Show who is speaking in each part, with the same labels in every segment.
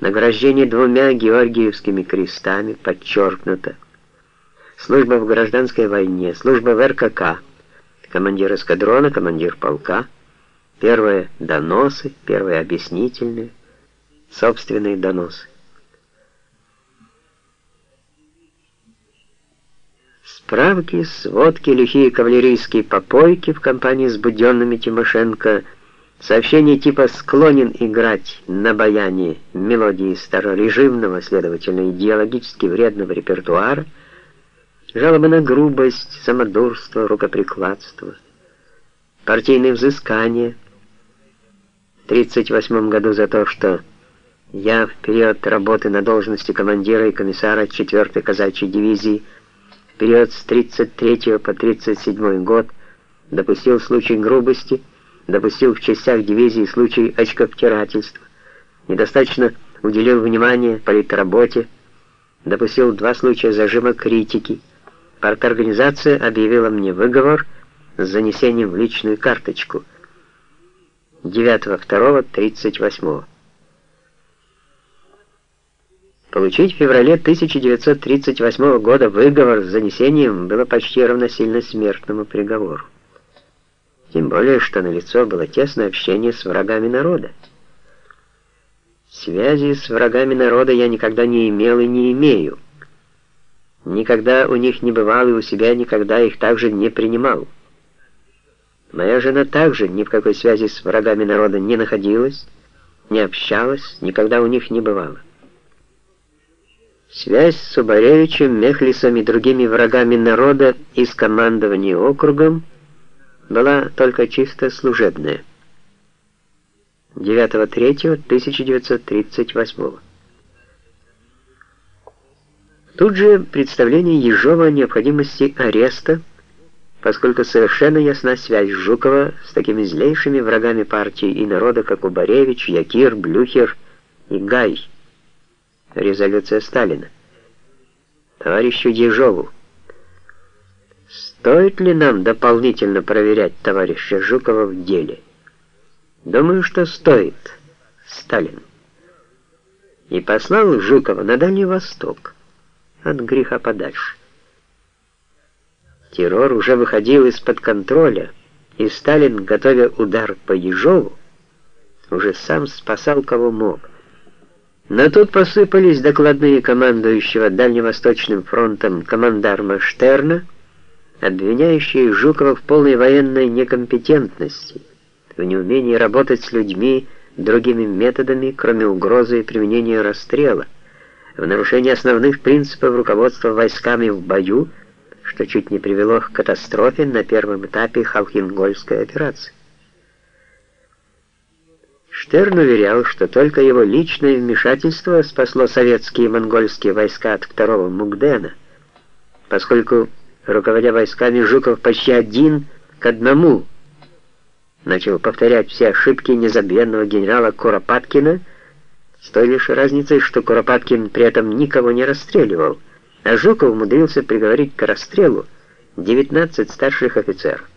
Speaker 1: награждение двумя георгиевскими крестами подчеркнуто, служба в гражданской войне, служба в РКК, командир эскадрона, командир полка, первые доносы, первые объяснительные, собственные доносы. Справки, сводки, лихие кавалерийские попойки в компании с буденными Тимошенко, сообщения типа «склонен играть на баяне мелодии старорежимного, следовательно, идеологически вредного репертуара», жалобы на грубость, самодурство, рукоприкладство, партийные взыскания. В 1938 году за то, что я в период работы на должности командира и комиссара 4-й казачьей дивизии период с 33 по 37 год допустил случай грубости, допустил в частях дивизии случай очковтирательства, недостаточно уделил внимание политработе, допустил два случая зажима критики. Парторганизация объявила мне выговор с занесением в личную карточку 9.2.38. Получить в феврале 1938 года выговор с занесением было почти равносильно смертному приговору. Тем более, что на лицо было тесное общение с врагами народа. Связи с врагами народа я никогда не имел и не имею. Никогда у них не бывал и у себя никогда их также не принимал. Моя жена также ни в какой связи с врагами народа не находилась, не общалась, никогда у них не бывала. Связь с Субаревичем, Мехлисом и другими врагами народа из командования округом была только чисто служебная. 9.3.1938 Тут же представление Ежова о необходимости ареста, поскольку совершенно ясна связь Жукова с такими злейшими врагами партии и народа, как Убаревич, Якир, Блюхер и Гай. Резолюция Сталина. Товарищу Ежову. Стоит ли нам дополнительно проверять товарища Жукова в деле? Думаю, что стоит. Сталин. И послал Жукова на Дальний Восток. От греха подальше. Террор уже выходил из-под контроля, и Сталин, готовя удар по Ежову, уже сам спасал кого мог. Но тут посыпались докладные командующего Дальневосточным фронтом командарма Штерна, обвиняющие Жукова в полной военной некомпетентности, в неумении работать с людьми другими методами, кроме угрозы и применения расстрела, в нарушении основных принципов руководства войсками в бою, что чуть не привело к катастрофе на первом этапе Халхингольской операции. Штерн уверял, что только его личное вмешательство спасло советские и монгольские войска от второго Мугдена, поскольку, руководя войсками, Жуков почти один к одному начал повторять все ошибки незабвенного генерала Куропаткина, с той лишь разницей, что Куропаткин при этом никого не расстреливал, а Жуков умудрился приговорить к расстрелу 19 старших офицеров.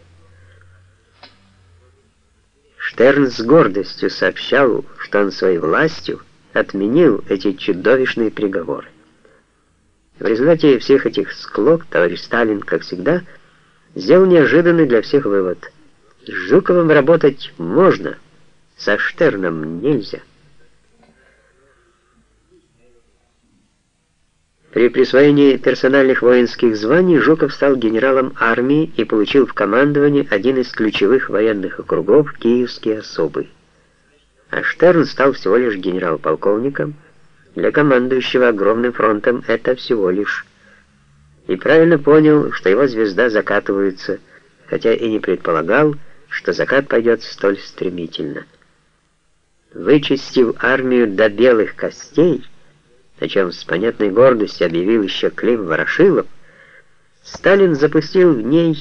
Speaker 1: Штерн с гордостью сообщал, что он своей властью отменил эти чудовищные приговоры. В результате всех этих склок товарищ Сталин, как всегда, сделал неожиданный для всех вывод. С Жуковым работать можно, со Штерном нельзя. При присвоении персональных воинских званий Жуков стал генералом армии и получил в командовании один из ключевых военных округов Киевский особый. А Штерн стал всего лишь генерал-полковником. Для командующего огромным фронтом это всего лишь. И правильно понял, что его звезда закатывается, хотя и не предполагал, что закат пойдет столь стремительно. Вычистив армию до белых костей, о чем с понятной гордостью объявил еще Клим Ворошилов, Сталин запустил в ней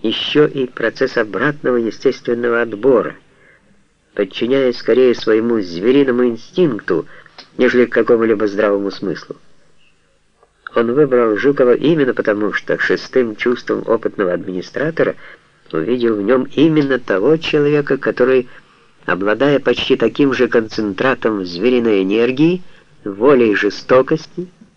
Speaker 1: еще и процесс обратного естественного отбора, подчиняясь скорее своему звериному инстинкту, нежели какому-либо здравому смыслу. Он выбрал Жукова именно потому, что шестым чувством опытного администратора увидел в нем именно того человека, который обладая почти таким же концентратом звериной энергии, волей жестокости,